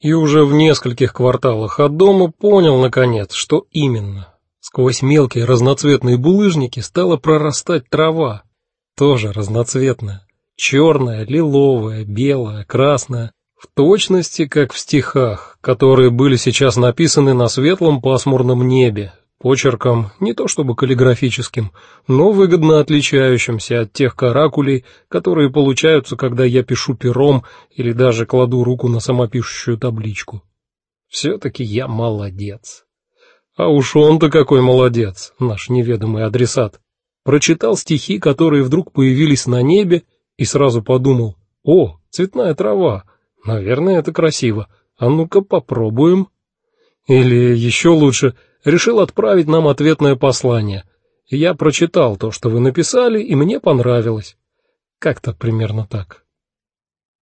И уже в нескольких кварталах от дома понял наконец, что именно. Сквозь мелкие разноцветные булыжники стала прорастать трава, тоже разноцветная, черная, лиловая, белая, красная, в точности как в стихах, которые были сейчас написаны на светлом пасмурном небе, почерком не то чтобы каллиграфическим, но выгодно отличающимся от тех каракулей, которые получаются, когда я пишу пером или даже кладу руку на самопишущую табличку. все таки я молодец. А уж он-то какой молодец, наш неведомый адресат. Прочитал стихи, которые вдруг появились на небе, и сразу подумал: "О, цветная трава. Наверное, это красиво. А ну-ка попробуем". Или еще лучше, решил отправить нам ответное послание. Я прочитал то, что вы написали, и мне понравилось. Как-то примерно так.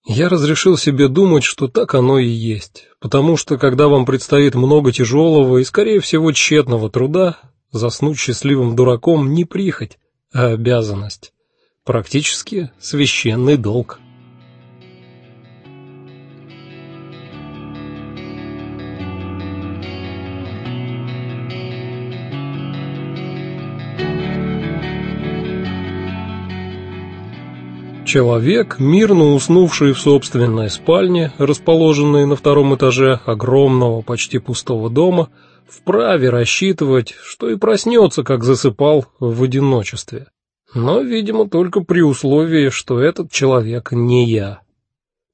Я разрешил себе думать, что так оно и есть, потому что когда вам предстоит много тяжелого и скорее всего тщетного труда, заснуть счастливым дураком не прихоть, а обязанность, практически священный долг. Человек, мирно уснувший в собственной спальне, расположенной на втором этаже огромного, почти пустого дома, вправе рассчитывать, что и проснется, как засыпал в одиночестве. Но, видимо, только при условии, что этот человек не я.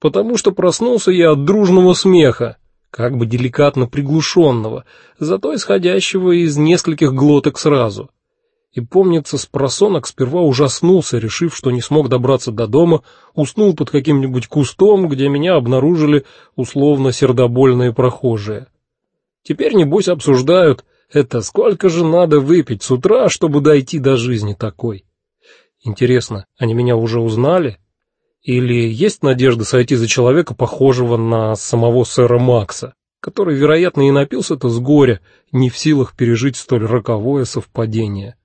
Потому что проснулся я от дружного смеха, как бы деликатно приглушенного, зато исходящего из нескольких глоток сразу и помнится, с просонок сперва ужаснулся, решив, что не смог добраться до дома, уснул под каким-нибудь кустом, где меня обнаружили условно сердобольные прохожие. Теперь небось обсуждают, это сколько же надо выпить с утра, чтобы дойти до жизни такой. Интересно, они меня уже узнали? Или есть надежда сойти за человека, похожего на самого сэра Макса, который, вероятно, и напился-то с горя, не в силах пережить столь роковое совпадение?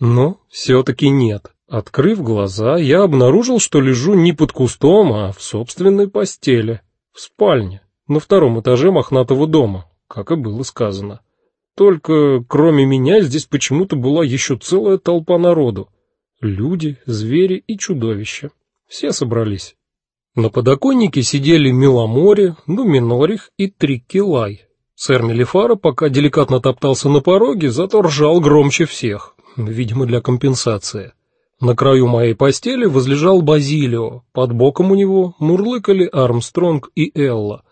Но все таки нет. Открыв глаза, я обнаружил, что лежу не под кустом, а в собственной постели, в спальне, на втором этаже мохнатого дома, как и было сказано. Только кроме меня здесь почему-то была еще целая толпа народу. Люди, звери и чудовища. Все собрались. На подоконнике сидели Миломори, Нуминорих и Триккилай. Сэр Мелифара пока деликатно топтался на пороге, зато ржал громче всех видимо, для компенсации. На краю моей постели возлежал Базилио, под боком у него мурлыкали Армстронг и Элла.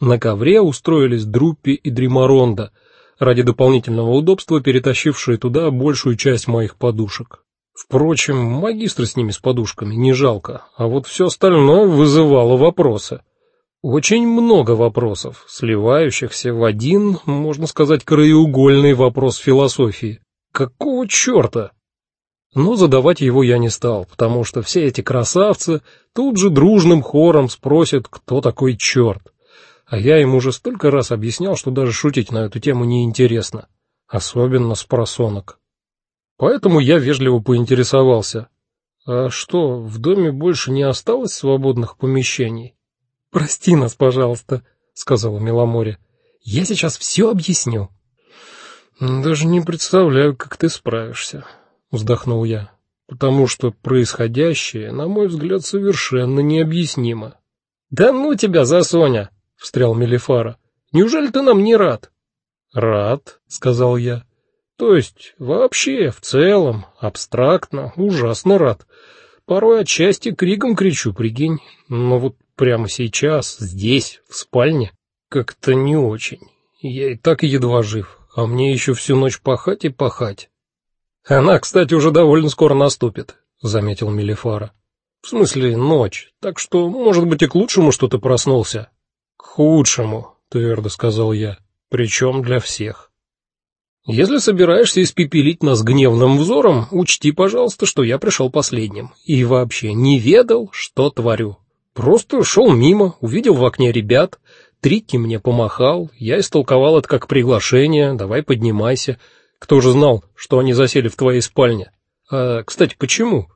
На ковре устроились Друппи и Дримаронда, ради дополнительного удобства перетащившие туда большую часть моих подушек. Впрочем, магистр с ними с подушками не жалко, а вот все остальное вызывало вопросы. Очень много вопросов, сливающихся в один, можно сказать, краеугольный вопрос философии. Какого чёрта? Но задавать его я не стал, потому что все эти красавцы тут же дружным хором спросят, кто такой чёрт. А я им уже столько раз объяснял, что даже шутить на эту тему неинтересно, особенно с просонок. Поэтому я вежливо поинтересовался: "А что, в доме больше не осталось свободных помещений?" "Прости нас, пожалуйста", сказала Миломоре. "Я сейчас все объясню". Даже не представляю, как ты справишься, вздохнул я, потому что происходящее, на мой взгляд, совершенно необъяснимо. Да ну тебя за Соня, встрял Мелифара. Неужели ты нам не рад? Рад, сказал я. То есть, вообще, в целом, абстрактно, ужасно рад. Порой отчасти криком кричу, прикинь. Но вот прямо сейчас, здесь, в спальне, как-то не очень. Я и так едва жив а мне еще всю ночь пахать и пахать. Она, кстати, уже довольно скоро наступит, заметил Мелифара. В смысле, ночь. Так что, может быть, и к лучшему, что ты проснулся. К худшему, твердо сказал я, причем для всех. Если собираешься испепелить нас гневным взором, учти, пожалуйста, что я пришел последним и вообще не ведал, что творю. Просто шел мимо, увидел в окне ребят, Трикки мне помахал, я истолковал это как приглашение, давай поднимайся. Кто же знал, что они засели в твоей спальне? А, кстати, почему?